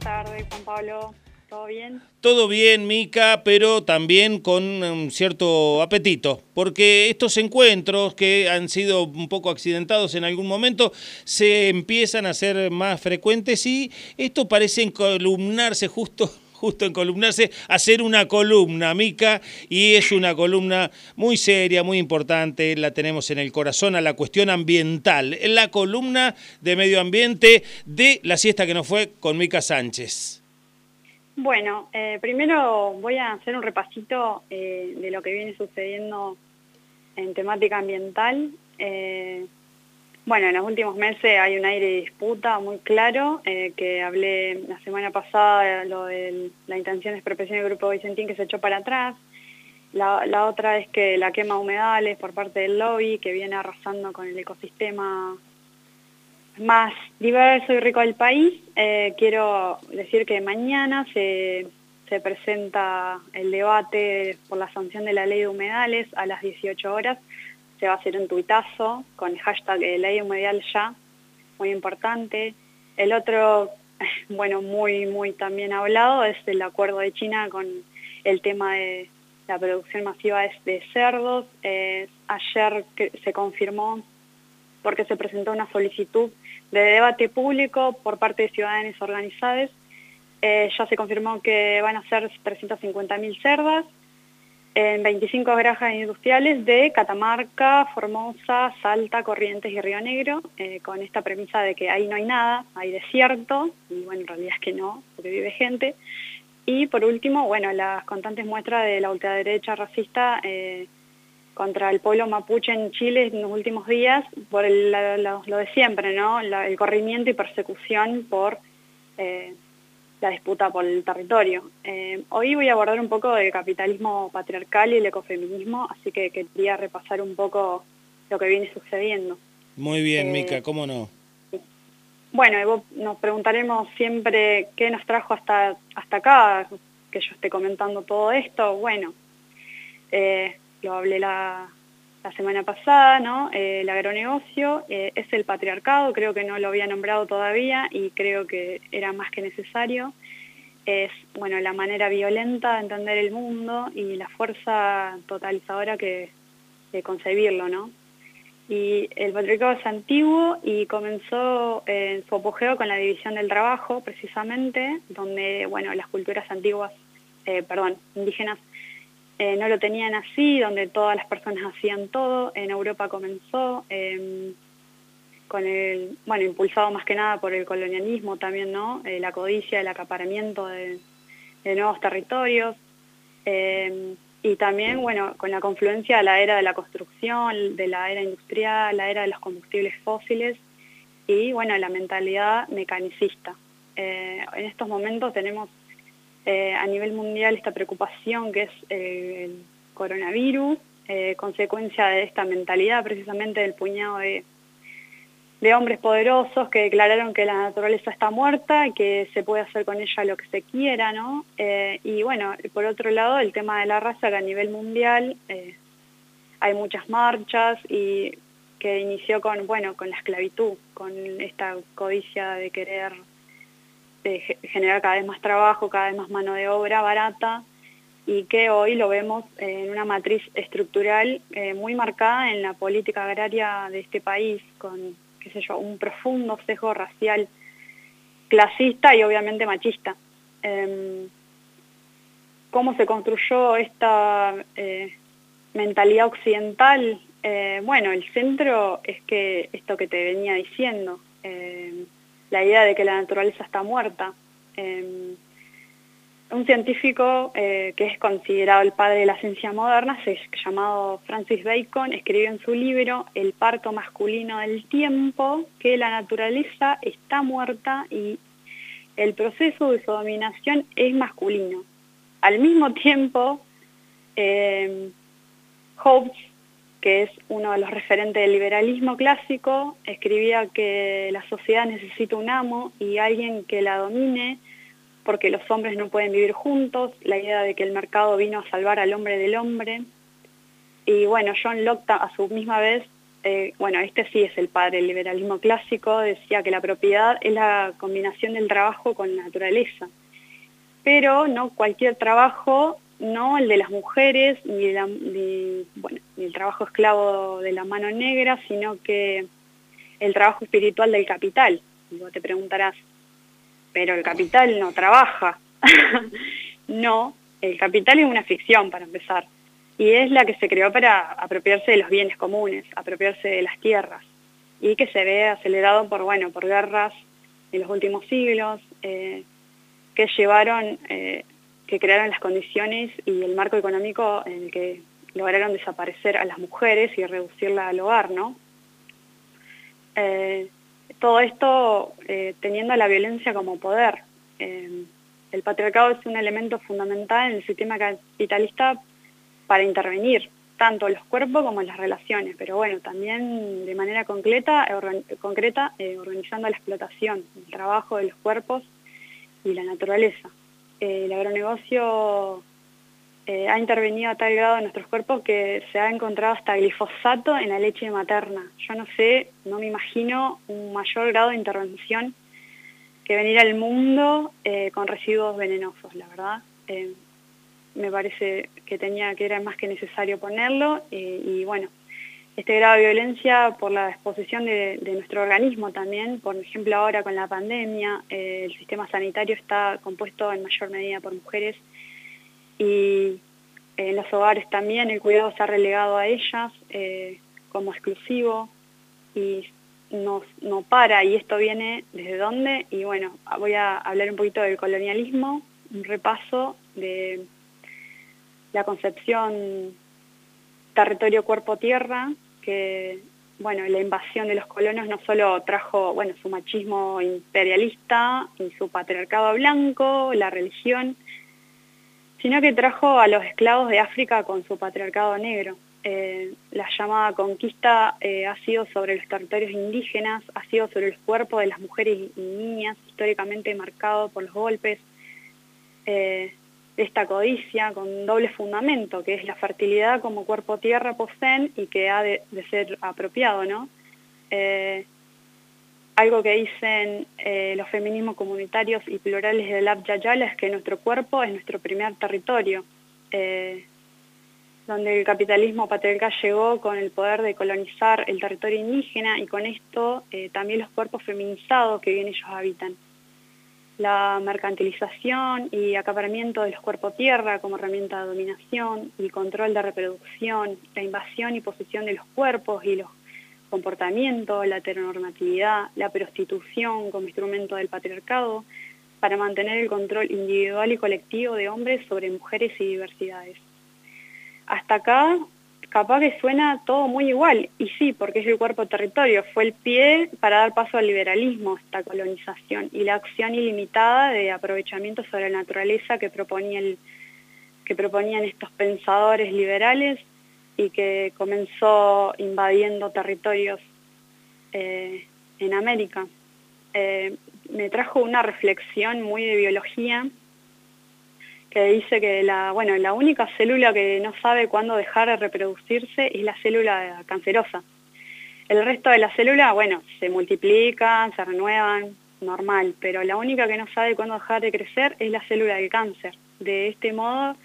tardes, Juan Pablo. ¿Todo bien? Todo bien, Mica, pero también con un cierto apetito, porque estos encuentros que han sido un poco accidentados en algún momento se empiezan a ser más frecuentes y esto parece encolumnarse justo justo en columnarse, hacer una columna, Mica, y es una columna muy seria, muy importante, la tenemos en el corazón a la cuestión ambiental, la columna de medio ambiente de la siesta que nos fue con Mica Sánchez. Bueno, eh, primero voy a hacer un repasito eh, de lo que viene sucediendo en temática ambiental. Eh, bueno, en los últimos meses hay un aire de disputa muy claro, que hablé la semana pasada de lo de la intención de expropiación del Grupo Vicentín que se echó para atrás. La, otra es que la quema humedales por parte del lobby que viene arrasando con el ecosistema más diverso y rico del país. Eh, quiero decir que mañana se, se, presenta el debate por la sanción de la ley de humedales a las 18 horas. Se va a hacer un tuitazo con el hashtag ley humedal ya, muy importante. El otro, bueno, muy, muy también hablado es el acuerdo de China con el tema de la producción masiva de cerdos. Eh, ayer se confirmó porque se presentó una solicitud de debate público por parte de ciudadanos organizados. Eh, ya se confirmó que van a ser 350.000 cerdas en 25 granjas industriales de Catamarca, Formosa, Salta, Corrientes y Río Negro, eh, con esta premisa de que ahí no hay nada, hay desierto, y bueno, en realidad es que no, porque vive gente. Y por último, bueno, las constantes muestras de la ultraderecha racista eh, contra el pueblo mapuche en Chile en los últimos días por lo de siempre, ¿no? el corrimiento y persecución por eh, la disputa por el territorio. Eh, hoy voy a abordar un poco del capitalismo patriarcal y el ecofeminismo, así que quería repasar un poco lo que viene sucediendo. Muy bien, eh, Mica, ¿cómo no? Bueno, nos preguntaremos siempre qué nos trajo hasta, hasta acá, que yo esté comentando todo esto. Bueno, lo hablé la, semana pasada, ¿no? Eh, el agronegocio eh, es el patriarcado, creo que no lo había nombrado todavía y creo que era más que necesario. Es, bueno, la manera violenta de entender el mundo y la fuerza totalizadora que, de concebirlo, ¿no? Y el patriarcado es antiguo y comenzó en su apogeo con la división del trabajo, precisamente, donde, bueno, las culturas antiguas, eh, perdón, indígenas eh, no lo tenían así, donde todas las personas hacían todo. En Europa comenzó em, con el, bueno, impulsado más que nada por el colonialismo también, ¿no? Eh, la codicia, el acaparamiento de, nuevos territorios. Em, y también, bueno, con la confluencia de la era de la construcción, de la era industrial, la era de los combustibles fósiles y, bueno, la mentalidad mecanicista. Eh, en estos momentos tenemos eh, a nivel mundial esta preocupación que es eh, el coronavirus, eh, consecuencia de esta mentalidad precisamente del puñado de, hombres poderosos que declararon que la naturaleza está muerta y que se puede hacer con ella lo que se quiera, ¿no? y bueno, por otro lado, el tema de la raza que a nivel mundial hay muchas marchas y que inició con, bueno, con la esclavitud, con esta codicia de querer generar cada vez más trabajo, cada vez más mano de obra barata y que hoy lo vemos en una matriz estructural eh, muy marcada en la política agraria de este país, con, qué sé yo, un profundo sesgo racial clasista y obviamente machista. Em, ¿Cómo se construyó esta eh, mentalidad occidental? Eh, bueno, el centro es que esto que te venía diciendo, em, la idea de que la naturaleza está muerta. Em, un científico eh, que es considerado el padre de la ciencia moderna, llamado Francis Bacon, escribió en su libro El parto masculino del tiempo que la naturaleza está muerta y el proceso de su dominación es masculino. Al mismo tiempo, eh, Hobbes que es uno de los referentes del liberalismo clásico, escribía que la sociedad necesita un amo y alguien que la domine porque los hombres no pueden vivir juntos, la idea de que el mercado vino a salvar al hombre del hombre. Y bueno, John Locke a su misma vez eh, bueno, este sí es el padre del liberalismo clásico, decía que la propiedad es la combinación del trabajo con la naturaleza. Pero no cualquier trabajo, no el de las mujeres, ni, el trabajo esclavo de la mano negra, sino que el trabajo espiritual del capital. Y vos te preguntarás, pero el capital no trabaja. no, el capital es una ficción para empezar y es la que se creó para apropiarse de los bienes comunes, apropiarse de las tierras, y que se ve acelerado por, bueno, por guerras en los últimos siglos, eh, que llevaron, eh, que crearon las condiciones y el marco económico en el que lograron desaparecer a las mujeres y reducirla al hogar, ¿no? Eh, todo esto teniendo la violencia como poder. el patriarcado es un elemento fundamental en el sistema capitalista para intervenir tanto los cuerpos como las relaciones, pero bueno, también de manera concreta, concreta eh, organizando la explotación, el trabajo de los cuerpos y la naturaleza. Eh, el agronegocio eh, ha intervenido a tal grado en nuestros cuerpos que se ha encontrado hasta glifosato en la leche materna. Yo no sé, no me imagino un mayor grado de intervención que venir al mundo con residuos venenosos, la verdad me parece que tenía que era más que necesario ponerlo eh, y bueno, este grado de violencia por la exposición de, nuestro organismo también, por ejemplo ahora con la pandemia, eh, el sistema sanitario está compuesto en mayor medida por mujeres y en los hogares también el cuidado se ha relegado a ellas eh, como exclusivo y no, no para. Y esto viene desde dónde y bueno, voy a hablar un poquito del colonialismo, un repaso de la concepción territorio-cuerpo-tierra, que bueno, la invasión de los colonos no solo trajo bueno, su machismo imperialista y su patriarcado blanco, la religión, sino que trajo a los esclavos de África con su patriarcado negro. Eh, la llamada conquista eh, ha sido sobre los territorios indígenas, ha sido sobre el cuerpo de las mujeres y niñas, históricamente marcado por los golpes, eh, esta codicia con doble fundamento, que es la fertilidad como cuerpo tierra poseen y que ha de, ser apropiado, ¿no? Eh, algo que dicen eh, los feminismos comunitarios y plurales de la Yayala es que nuestro cuerpo es nuestro primer territorio, eh, donde el capitalismo patriarcal llegó con el poder de colonizar el territorio indígena y con esto también los cuerpos feminizados que bien ellos habitan la mercantilización y acaparamiento de los cuerpos tierra como herramienta de dominación y control de reproducción, la invasión y posesión de los cuerpos y los comportamientos, la heteronormatividad, la prostitución como instrumento del patriarcado para mantener el control individual y colectivo de hombres sobre mujeres y diversidades. Hasta acá capaz que suena todo muy igual, y sí, porque es el cuerpo territorio, fue el pie para dar paso al liberalismo, esta colonización, y la acción ilimitada de aprovechamiento sobre la naturaleza que, proponía que proponían estos pensadores liberales y que comenzó invadiendo territorios eh, en América. Eh, me trajo una reflexión muy de biología que dice que la, bueno, la única célula que no sabe cuándo dejar de reproducirse es la célula cancerosa. El resto de las células, bueno, se multiplican, se renuevan, normal, pero la única que no sabe cuándo dejar de crecer es la célula del cáncer. De este modo,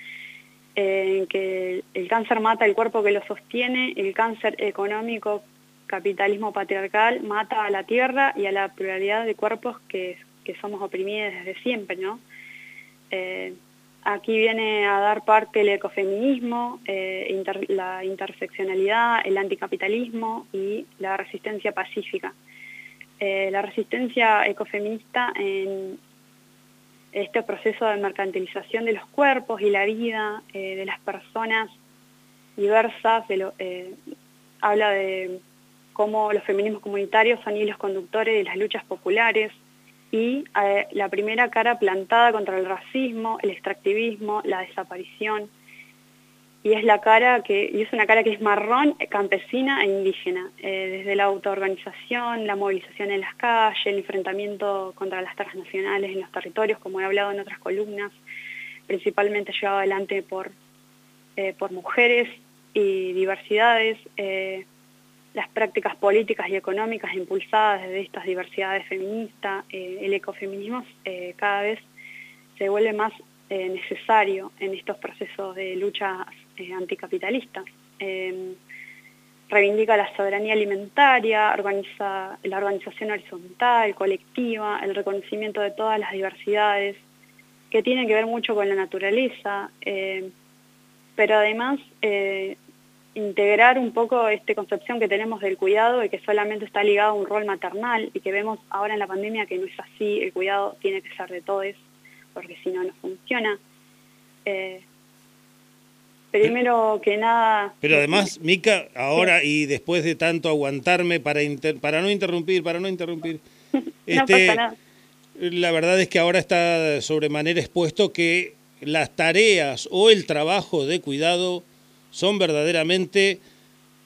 en que el cáncer mata el cuerpo que lo sostiene, el cáncer económico, capitalismo patriarcal, mata a la tierra y a la pluralidad de cuerpos que, somos oprimidos desde siempre, ¿no? Eh, Aquí viene a dar parte el ecofeminismo, eh, la interseccionalidad, el anticapitalismo y la resistencia pacífica. Eh, la resistencia ecofeminista en este proceso de mercantilización de los cuerpos y la vida eh, de las personas diversas, habla de cómo los feminismos comunitarios son hilos conductores de las luchas populares, y eh, la primera cara plantada contra el racismo, el extractivismo, la desaparición, y es la cara que, y es una cara que es marrón, campesina e indígena, eh, desde la autoorganización, la movilización en las calles, el enfrentamiento contra las transnacionales en los territorios, como he hablado en otras columnas, principalmente llevado adelante por, eh, por mujeres y diversidades, las prácticas políticas y económicas impulsadas desde estas diversidades feministas, eh, el ecofeminismo eh, cada vez se vuelve más eh, necesario en estos procesos de lucha anticapitalistas. Em, reivindica la soberanía alimentaria, organiza la organización horizontal, colectiva, el reconocimiento de todas las diversidades, que tienen que ver mucho con la naturaleza, pero además integrar un poco esta concepción que tenemos del cuidado y que solamente está ligado a un rol maternal y que vemos ahora en la pandemia que no es así, el cuidado tiene que ser de todos, porque si no, no funciona. Eh, primero que nada... Pero además, Mica, ahora y después de tanto aguantarme para, para no interrumpir, para no interrumpir, este, la verdad es que ahora está sobremanera expuesto que las tareas o el trabajo de cuidado son verdaderamente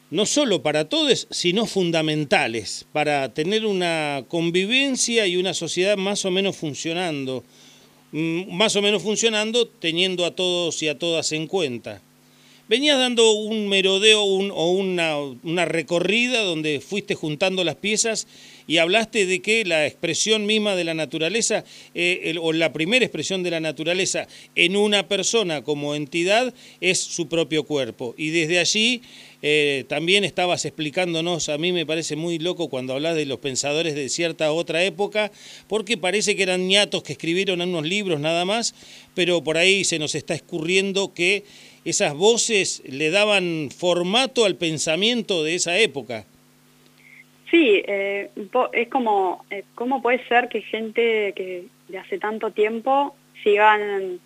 no solo para todos, sino fundamentales para tener una convivencia y una sociedad más o menos funcionando, mm, más o menos funcionando teniendo a todos y a todas en cuenta. Venías dando un merodeo o una, recorrida donde fuiste juntando las piezas y hablaste de que la expresión misma de la naturaleza, eh, o la primera expresión de la naturaleza en una persona como entidad es su propio cuerpo. Y desde allí eh, también estabas explicándonos, a mí me parece muy loco cuando hablas de los pensadores de cierta otra época, porque parece que eran ñatos que escribieron unos libros nada más, pero por ahí se nos está escurriendo que esas voces le daban formato al pensamiento de esa época. Sí, eh, es como, eh, ¿cómo puede ser que gente que de hace tanto tiempo sigan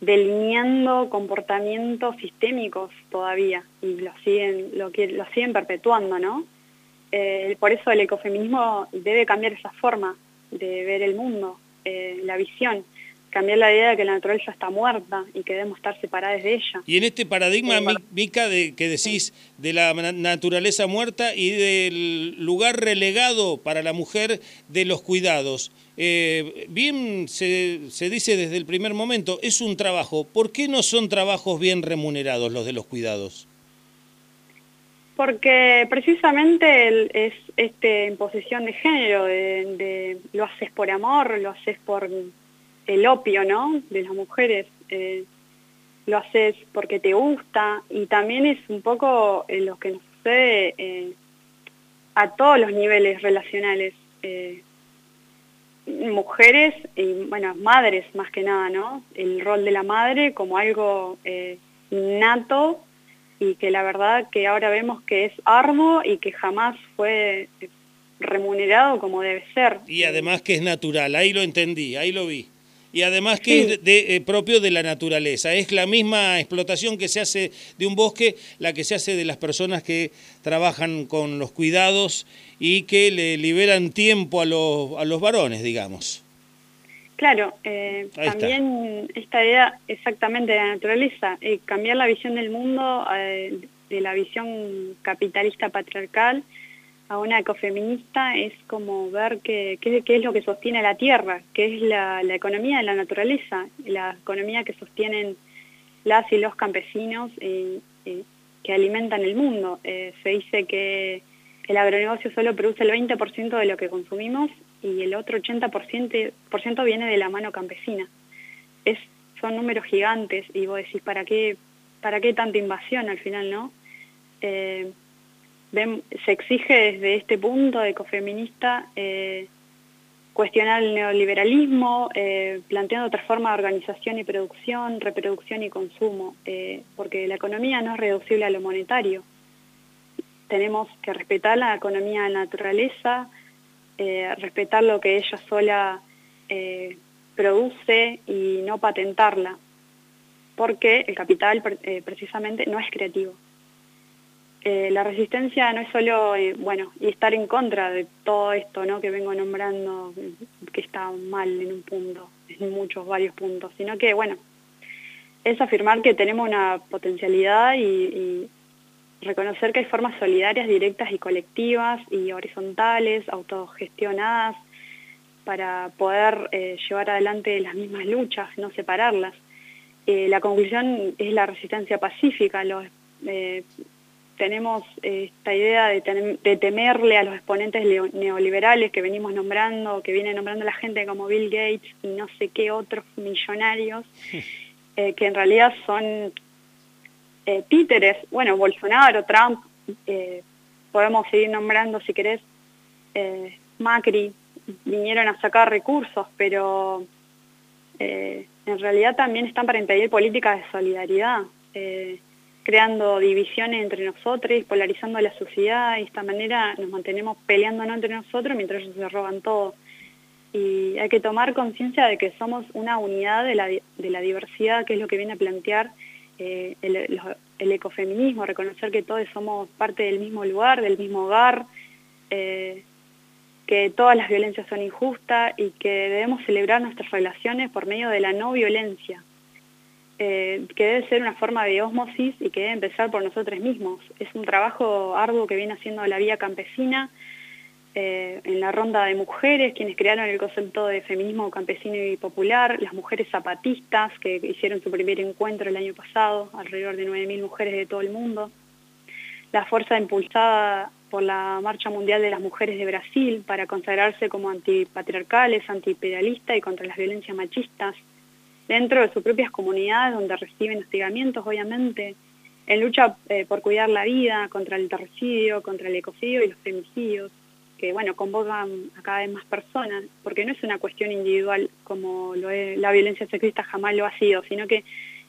delineando comportamientos sistémicos todavía y lo siguen, lo, lo siguen perpetuando, ¿no? Eh, por eso el ecofeminismo debe cambiar esa forma de ver el mundo, la visión cambiar la idea de que la naturaleza está muerta y que debemos estar separadas de ella. Y en este paradigma, eh, Mica, de, que decís de la naturaleza muerta y del lugar relegado para la mujer de los cuidados, eh, bien se, se, dice desde el primer momento, es un trabajo. ¿Por qué no son trabajos bien remunerados los de los cuidados? Porque precisamente es esta imposición de género, de lo haces por amor, lo haces por el opio, ¿no? De las mujeres. Eh, lo haces porque te gusta y también es un poco eh, lo que nos sucede eh, a todos los niveles relacionales. mujeres y, bueno, madres más que nada, ¿no? El rol de la madre como algo innato y que la verdad que ahora vemos que es arduo y que jamás fue remunerado como debe ser. Y además que es natural, ahí lo entendí, ahí lo vi y además que es de, eh, propio de la naturaleza. Es la misma explotación que se hace de un bosque, la que se hace de las personas que trabajan con los cuidados y que le liberan tiempo a los, a los varones, digamos. Claro, eh, también esta idea exactamente de la naturaleza, eh, cambiar la visión del mundo de la visión capitalista patriarcal a una ecofeminista es como ver qué, es lo que sostiene la tierra, qué es la, economía de la naturaleza, la economía que sostienen las y los campesinos que alimentan el mundo. Eh, se dice que el agronegocio solo produce el 20% de lo que consumimos y el otro 80% ciento viene de la mano campesina. Es, son números gigantes y vos decís, ¿para qué, para qué tanta invasión al final, no? Se exige desde este punto ecofeminista eh, cuestionar el neoliberalismo, eh, planteando otra forma de organización y producción, reproducción y consumo, eh, porque la economía no es reducible a lo monetario. Tenemos que respetar la economía de la naturaleza, respetar lo que ella sola produce y no patentarla, porque el capital precisamente no es creativo. Eh, la resistencia no es solo, eh, bueno, y estar en contra de todo esto, ¿no? Que vengo nombrando, que está mal en un punto, en muchos, varios puntos, sino que, bueno, es afirmar que tenemos una potencialidad y, reconocer que hay formas solidarias, directas y colectivas y horizontales, autogestionadas, para poder eh, llevar adelante las mismas luchas, no separarlas. la conclusión es la resistencia pacífica, los tenemos eh, esta idea de, temerle a los exponentes neoliberales que venimos nombrando, que viene nombrando la gente como Bill Gates y no sé qué otros millonarios, eh, que en realidad son eh, títeres, bueno, Bolsonaro, Trump, podemos seguir nombrando si querés, Macri, vinieron a sacar recursos, pero en realidad también están para impedir políticas de solidaridad creando divisiones entre nosotros, polarizando la sociedad, y de esta manera nos mantenemos peleándonos entre nosotros mientras ellos se roban todo. Y hay que tomar conciencia de que somos una unidad de la, de la, diversidad, que es lo que viene a plantear eh, el, ecofeminismo, reconocer que todos somos parte del mismo lugar, del mismo hogar, eh, que todas las violencias son injustas y que debemos celebrar nuestras relaciones por medio de la no violencia. Eh, que debe ser una forma de osmosis y que debe empezar por nosotros mismos. Es un trabajo arduo que viene haciendo la vía campesina, eh, en la ronda de mujeres, quienes crearon el concepto de feminismo campesino y popular, las mujeres zapatistas que hicieron su primer encuentro el año pasado, alrededor de 9.000 mujeres de todo el mundo, la fuerza impulsada por la Marcha Mundial de las Mujeres de Brasil para consagrarse como antipatriarcales, antiimperialistas y contra las violencias machistas, dentro de sus propias comunidades donde reciben hostigamientos, obviamente, en lucha eh, por cuidar la vida, contra el terricidio, contra el ecocidio y los femicidios, que bueno, convocan a cada vez más personas, porque no es una cuestión individual como lo es, la violencia sexista jamás lo ha sido, sino que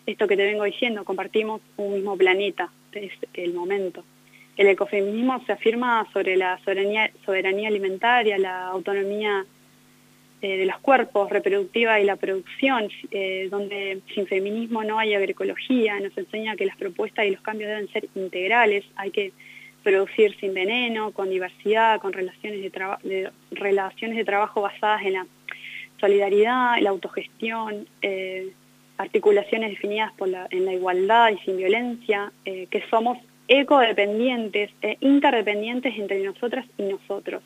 esto que te vengo diciendo, compartimos un mismo planeta, es el momento. El ecofeminismo se afirma sobre la soberanía, soberanía alimentaria, la autonomía eh, de los cuerpos, reproductiva y la producción, eh, donde sin feminismo no hay agroecología, nos enseña que las propuestas y los cambios deben ser integrales, hay que producir sin veneno, con diversidad, con relaciones de, relaciones de trabajo basadas en la solidaridad, la autogestión, eh, articulaciones definidas en la igualdad y sin violencia, que somos ecodependientes e interdependientes entre nosotras y nosotros.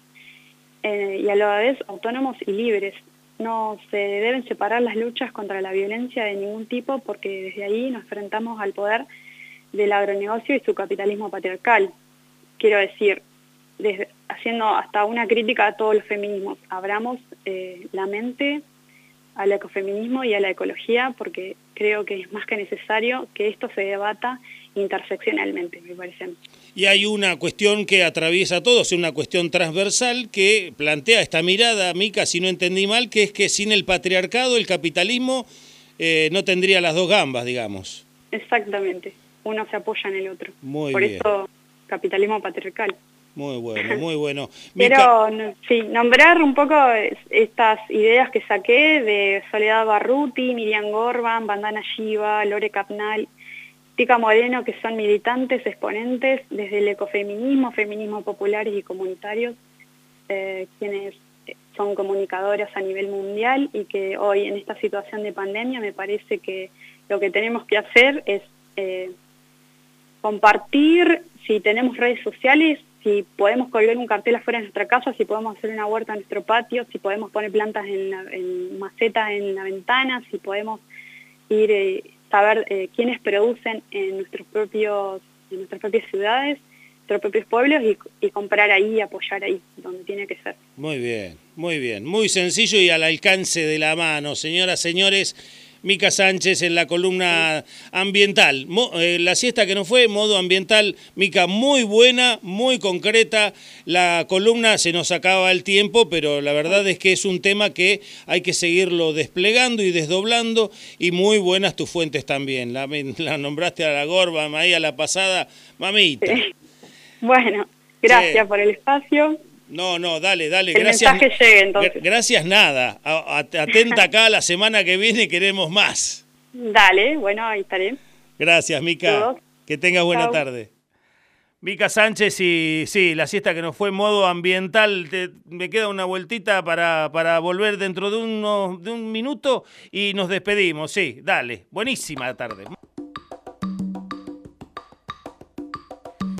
Eh, y a la vez autónomos y libres. No se deben separar las luchas contra la violencia de ningún tipo porque desde ahí nos enfrentamos al poder del agronegocio y su capitalismo patriarcal. Quiero decir, desde, haciendo hasta una crítica a todos los feminismos, abramos eh, la mente al ecofeminismo y a la ecología porque creo que es más que necesario que esto se debata interseccionalmente, me parece. Y hay una cuestión que atraviesa a todos, una cuestión transversal que plantea esta mirada, Mica, si no entendí mal, que es que sin el patriarcado, el capitalismo eh, no tendría las dos gambas, digamos. Exactamente, uno se apoya en el otro. Muy Por eso, capitalismo patriarcal. Muy bueno, muy bueno. Pero sí, nombrar un poco estas ideas que saqué de Soledad Barruti, Miriam Gorban, Bandana Shiva, Lore Capnal, Tica Moreno, que son militantes, exponentes desde el ecofeminismo, feminismo populares y comunitarios, eh, quienes son comunicadoras a nivel mundial y que hoy en esta situación de pandemia me parece que lo que tenemos que hacer es eh, compartir, si tenemos redes sociales, si podemos colgar un cartel afuera de nuestra casa, si podemos hacer una huerta en nuestro patio, si podemos poner plantas en, macetas en la ventana, si podemos ir, eh, saber eh, quiénes producen en, nuestros propios, en nuestras propias ciudades, nuestros propios pueblos y, y comprar ahí y apoyar ahí, donde tiene que ser. Muy bien, muy bien, muy sencillo y al alcance de la mano. Señoras, señores, Mica Sánchez en la columna ambiental. Eh, la siesta que no fue, modo ambiental, Mica, muy buena, muy concreta. La columna se nos acaba el tiempo, pero la verdad es que es un tema que hay que seguirlo desplegando y desdoblando. Y muy buenas tus fuentes también. La, nombraste a la Gorba, a la pasada, mamita. Bueno, gracias por el espacio. No, no, dale, dale. El gracias. mensaje llegue entonces. Gracias nada. Atenta acá la semana que viene queremos más. Dale, bueno, ahí estaré. Gracias, Mica. Que tengas buena tarde. Mica Sánchez y sí, la siesta que nos fue en modo ambiental, me queda una vueltita para, para volver dentro de, uno, de un minuto y nos despedimos, sí, dale, buenísima tarde.